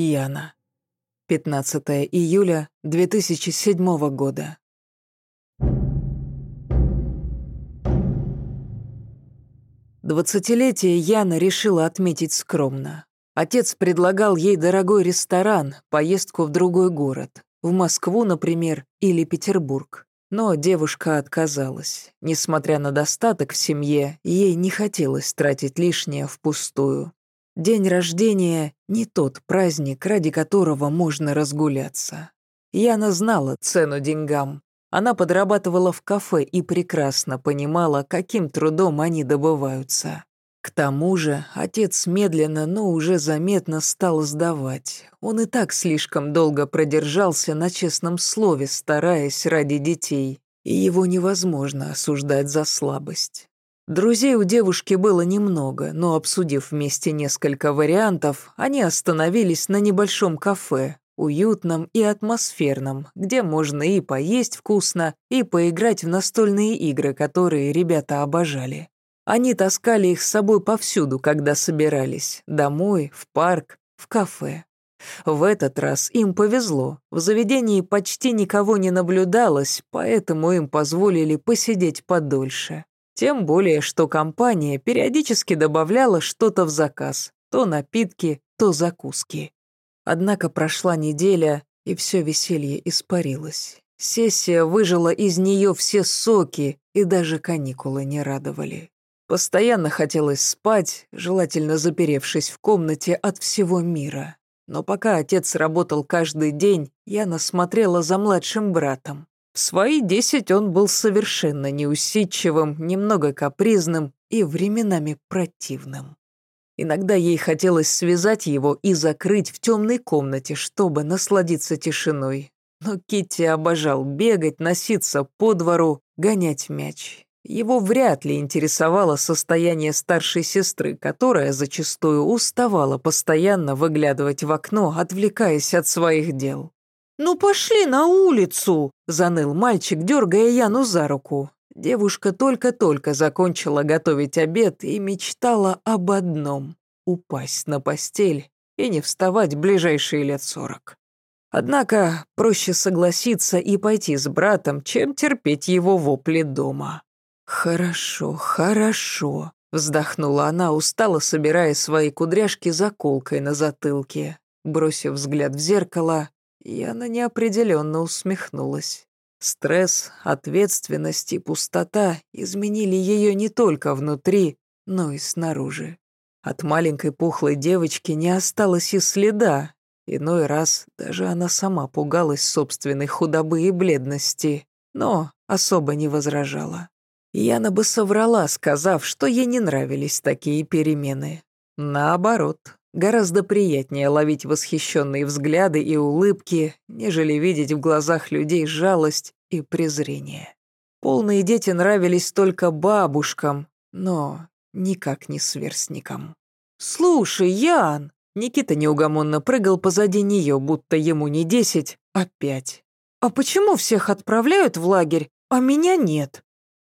Яна. 15 июля 2007 года. Двадцатилетие Яна решила отметить скромно. Отец предлагал ей дорогой ресторан, поездку в другой город, в Москву, например, или Петербург. Но девушка отказалась. Несмотря на достаток в семье, ей не хотелось тратить лишнее впустую. День рождения — не тот праздник, ради которого можно разгуляться. Яна знала цену деньгам. Она подрабатывала в кафе и прекрасно понимала, каким трудом они добываются. К тому же отец медленно, но уже заметно стал сдавать. Он и так слишком долго продержался на честном слове, стараясь ради детей, и его невозможно осуждать за слабость. Друзей у девушки было немного, но обсудив вместе несколько вариантов, они остановились на небольшом кафе, уютном и атмосферном, где можно и поесть вкусно, и поиграть в настольные игры, которые ребята обожали. Они таскали их с собой повсюду, когда собирались, домой, в парк, в кафе. В этот раз им повезло, в заведении почти никого не наблюдалось, поэтому им позволили посидеть подольше. Тем более, что компания периодически добавляла что-то в заказ, то напитки, то закуски. Однако прошла неделя, и все веселье испарилось. Сессия выжила из нее все соки, и даже каникулы не радовали. Постоянно хотелось спать, желательно заперевшись в комнате от всего мира. Но пока отец работал каждый день, я насмотрела за младшим братом. Свои десять он был совершенно неусидчивым, немного капризным и временами противным. Иногда ей хотелось связать его и закрыть в темной комнате, чтобы насладиться тишиной. Но Китти обожал бегать, носиться по двору, гонять мяч. Его вряд ли интересовало состояние старшей сестры, которая зачастую уставала постоянно выглядывать в окно, отвлекаясь от своих дел. «Ну пошли на улицу!» — заныл мальчик, дергая Яну за руку. Девушка только-только закончила готовить обед и мечтала об одном — упасть на постель и не вставать ближайшие лет сорок. Однако проще согласиться и пойти с братом, чем терпеть его вопли дома. «Хорошо, хорошо», — вздохнула она, устало собирая свои кудряшки заколкой на затылке. Бросив взгляд в зеркало, Яна неопределенно усмехнулась. Стресс, ответственность и пустота изменили ее не только внутри, но и снаружи. От маленькой пухлой девочки не осталось и следа. Иной раз даже она сама пугалась собственной худобы и бледности, но особо не возражала. Яна бы соврала, сказав, что ей не нравились такие перемены. Наоборот, Гораздо приятнее ловить восхищенные взгляды и улыбки, нежели видеть в глазах людей жалость и презрение. Полные дети нравились только бабушкам, но никак не сверстникам. «Слушай, Ян!» Никита неугомонно прыгал позади нее, будто ему не десять, а пять. «А почему всех отправляют в лагерь, а меня нет?»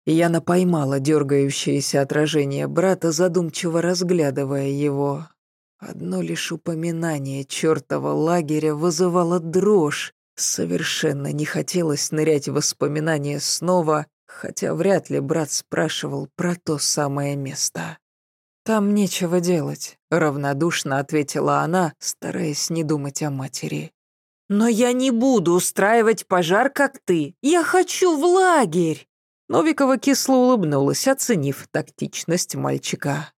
Яна поймала дергающееся отражение брата, задумчиво разглядывая его. Одно лишь упоминание чертова лагеря вызывало дрожь. Совершенно не хотелось нырять в воспоминания снова, хотя вряд ли брат спрашивал про то самое место. «Там нечего делать», — равнодушно ответила она, стараясь не думать о матери. «Но я не буду устраивать пожар, как ты. Я хочу в лагерь!» Новикова кисло улыбнулась, оценив тактичность мальчика.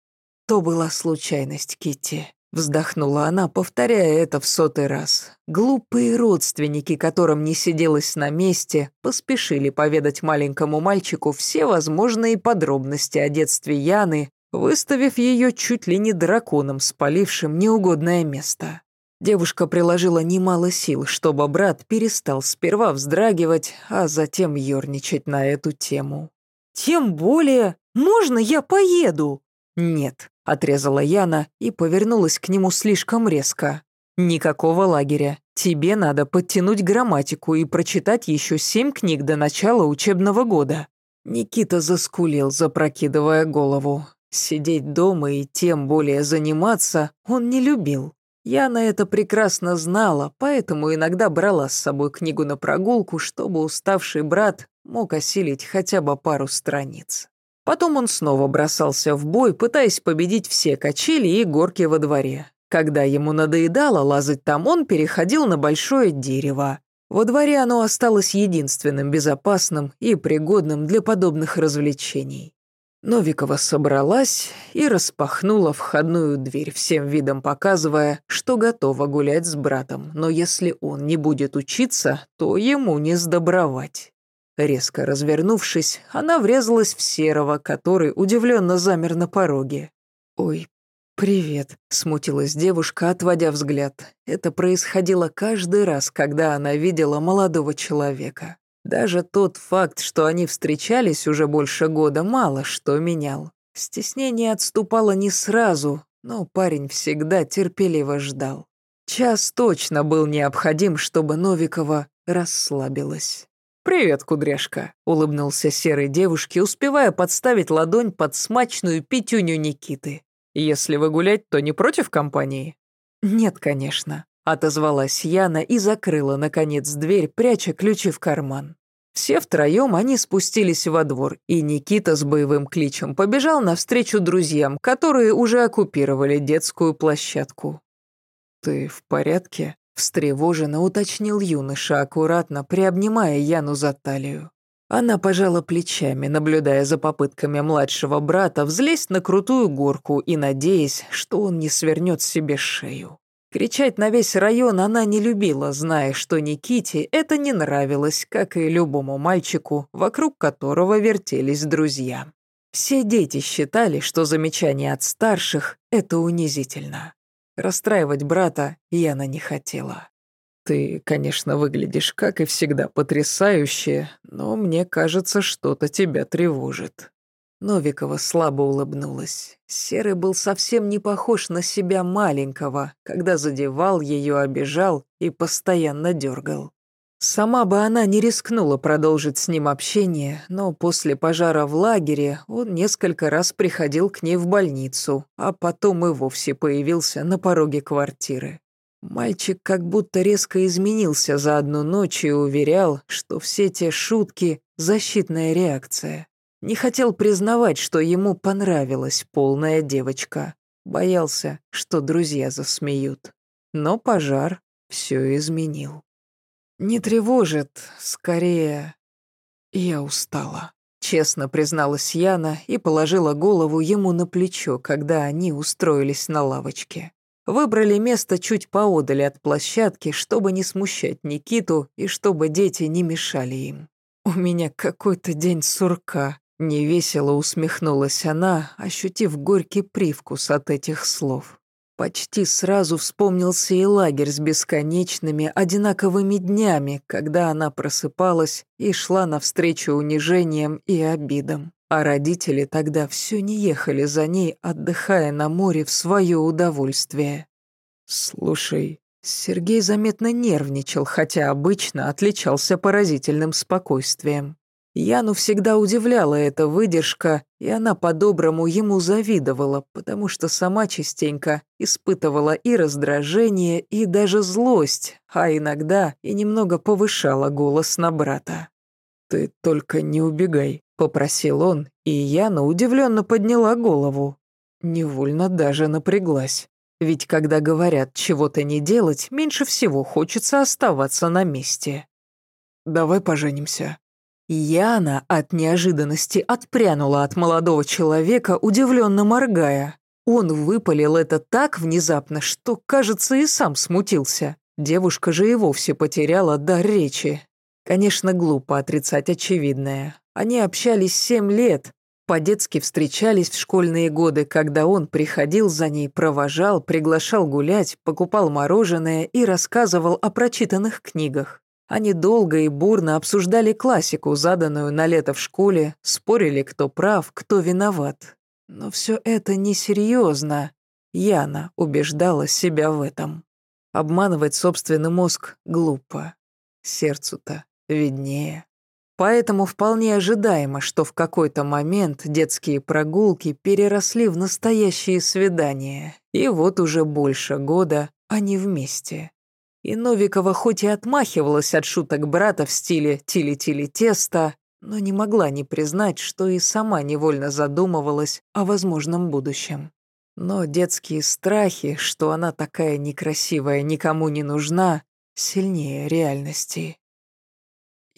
То была случайность, Китти. Вздохнула она, повторяя это в сотый раз. Глупые родственники, которым не сиделось на месте, поспешили поведать маленькому мальчику все возможные подробности о детстве Яны, выставив ее чуть ли не драконом, спалившим неугодное место. Девушка приложила немало сил, чтобы брат перестал сперва вздрагивать, а затем ерничать на эту тему. «Тем более, можно я поеду?» «Нет», — отрезала Яна и повернулась к нему слишком резко. «Никакого лагеря. Тебе надо подтянуть грамматику и прочитать еще семь книг до начала учебного года». Никита заскулил, запрокидывая голову. Сидеть дома и тем более заниматься он не любил. Яна это прекрасно знала, поэтому иногда брала с собой книгу на прогулку, чтобы уставший брат мог осилить хотя бы пару страниц. Потом он снова бросался в бой, пытаясь победить все качели и горки во дворе. Когда ему надоедало лазать там, он переходил на большое дерево. Во дворе оно осталось единственным безопасным и пригодным для подобных развлечений. Новикова собралась и распахнула входную дверь, всем видом показывая, что готова гулять с братом, но если он не будет учиться, то ему не сдобровать. Резко развернувшись, она врезалась в Серого, который удивленно замер на пороге. «Ой, привет», — смутилась девушка, отводя взгляд. Это происходило каждый раз, когда она видела молодого человека. Даже тот факт, что они встречались уже больше года, мало что менял. Стеснение отступало не сразу, но парень всегда терпеливо ждал. Час точно был необходим, чтобы Новикова расслабилась. «Привет, кудряшка», — улыбнулся серой девушке, успевая подставить ладонь под смачную пятюню Никиты. «Если вы гулять, то не против компании?» «Нет, конечно», Отозвалась Яна и закрыла, наконец, дверь, пряча ключи в карман. Все втроем они спустились во двор, и Никита с боевым кличем побежал навстречу друзьям, которые уже оккупировали детскую площадку. «Ты в порядке?» – встревоженно уточнил юноша, аккуратно приобнимая Яну за талию. Она пожала плечами, наблюдая за попытками младшего брата взлезть на крутую горку и надеясь, что он не свернет себе шею. Кричать на весь район она не любила, зная, что Никите это не нравилось, как и любому мальчику, вокруг которого вертелись друзья. Все дети считали, что замечание от старших — это унизительно. Расстраивать брата Яна не хотела. «Ты, конечно, выглядишь, как и всегда, потрясающе, но мне кажется, что-то тебя тревожит», Новикова слабо улыбнулась. Серый был совсем не похож на себя маленького, когда задевал ее, обижал и постоянно дергал. Сама бы она не рискнула продолжить с ним общение, но после пожара в лагере он несколько раз приходил к ней в больницу, а потом и вовсе появился на пороге квартиры. Мальчик как будто резко изменился за одну ночь и уверял, что все те шутки – защитная реакция. Не хотел признавать, что ему понравилась полная девочка. Боялся, что друзья засмеют. Но пожар все изменил. Не тревожит, скорее... Я устала. Честно призналась Яна и положила голову ему на плечо, когда они устроились на лавочке. Выбрали место чуть поодали от площадки, чтобы не смущать Никиту и чтобы дети не мешали им. «У меня какой-то день сурка», Невесело усмехнулась она, ощутив горький привкус от этих слов. Почти сразу вспомнился и лагерь с бесконечными, одинаковыми днями, когда она просыпалась и шла навстречу унижениям и обидам. А родители тогда все не ехали за ней, отдыхая на море в свое удовольствие. «Слушай, Сергей заметно нервничал, хотя обычно отличался поразительным спокойствием. Яну всегда удивляла эта выдержка, и она по-доброму ему завидовала, потому что сама частенько испытывала и раздражение, и даже злость, а иногда и немного повышала голос на брата. «Ты только не убегай», — попросил он, и Яна удивленно подняла голову. Невольно даже напряглась. Ведь когда говорят чего-то не делать, меньше всего хочется оставаться на месте. «Давай поженимся», Яна от неожиданности отпрянула от молодого человека, удивленно моргая. Он выпалил это так внезапно, что, кажется, и сам смутился. Девушка же и вовсе потеряла дар речи. Конечно, глупо отрицать очевидное. Они общались семь лет, по-детски встречались в школьные годы, когда он приходил за ней, провожал, приглашал гулять, покупал мороженое и рассказывал о прочитанных книгах. Они долго и бурно обсуждали классику, заданную на лето в школе, спорили, кто прав, кто виноват. Но все это несерьезно. Яна убеждала себя в этом. Обманывать собственный мозг глупо. Сердцу-то виднее. Поэтому вполне ожидаемо, что в какой-то момент детские прогулки переросли в настоящие свидания. И вот уже больше года они вместе. И Новикова хоть и отмахивалась от шуток брата в стиле «тили-тили тесто», но не могла не признать, что и сама невольно задумывалась о возможном будущем. Но детские страхи, что она такая некрасивая, никому не нужна, сильнее реальности.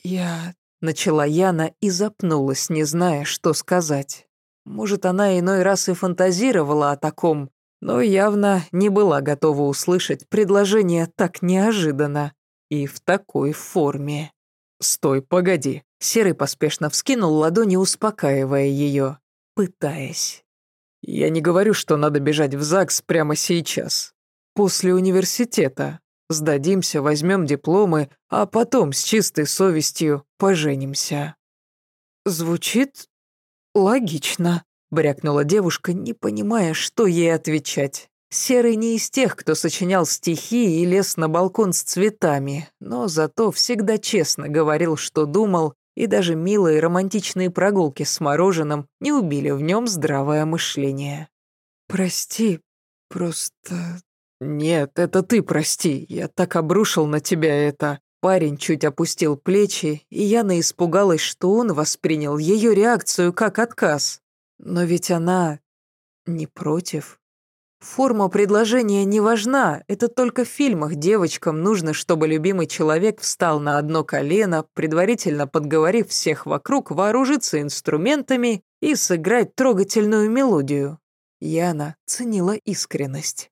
«Я...» — начала Яна и запнулась, не зная, что сказать. Может, она иной раз и фантазировала о таком, но явно не была готова услышать предложение так неожиданно и в такой форме. «Стой, погоди!» Серый поспешно вскинул ладони, успокаивая ее, пытаясь. «Я не говорю, что надо бежать в ЗАГС прямо сейчас. После университета. Сдадимся, возьмем дипломы, а потом с чистой совестью поженимся». «Звучит логично», — брякнула девушка, не понимая, что ей отвечать. Серый не из тех, кто сочинял стихи и лез на балкон с цветами, но зато всегда честно говорил, что думал, и даже милые романтичные прогулки с мороженым не убили в нем здравое мышление. «Прости, просто...» «Нет, это ты прости, я так обрушил на тебя это...» Парень чуть опустил плечи, и Яна испугалась, что он воспринял ее реакцию как отказ. Но ведь она не против. Форма предложения не важна, это только в фильмах девочкам нужно, чтобы любимый человек встал на одно колено, предварительно подговорив всех вокруг вооружиться инструментами и сыграть трогательную мелодию. Яна ценила искренность.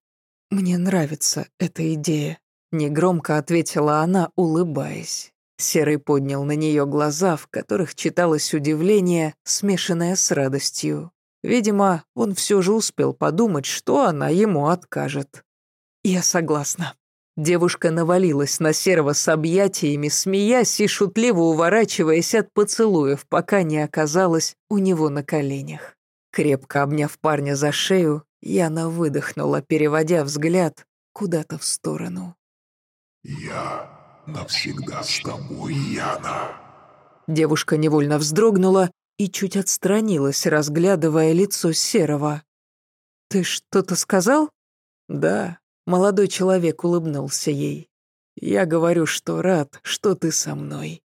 «Мне нравится эта идея», — негромко ответила она, улыбаясь. Серый поднял на нее глаза, в которых читалось удивление, смешанное с радостью. Видимо, он все же успел подумать, что она ему откажет. «Я согласна». Девушка навалилась на Серого с объятиями, смеясь и шутливо уворачиваясь от поцелуев, пока не оказалась у него на коленях. Крепко обняв парня за шею, Яна выдохнула, переводя взгляд куда-то в сторону. «Я навсегда с тобой, Яна». Девушка невольно вздрогнула и чуть отстранилась, разглядывая лицо Серого. «Ты что-то сказал?» «Да», — молодой человек улыбнулся ей. «Я говорю, что рад, что ты со мной».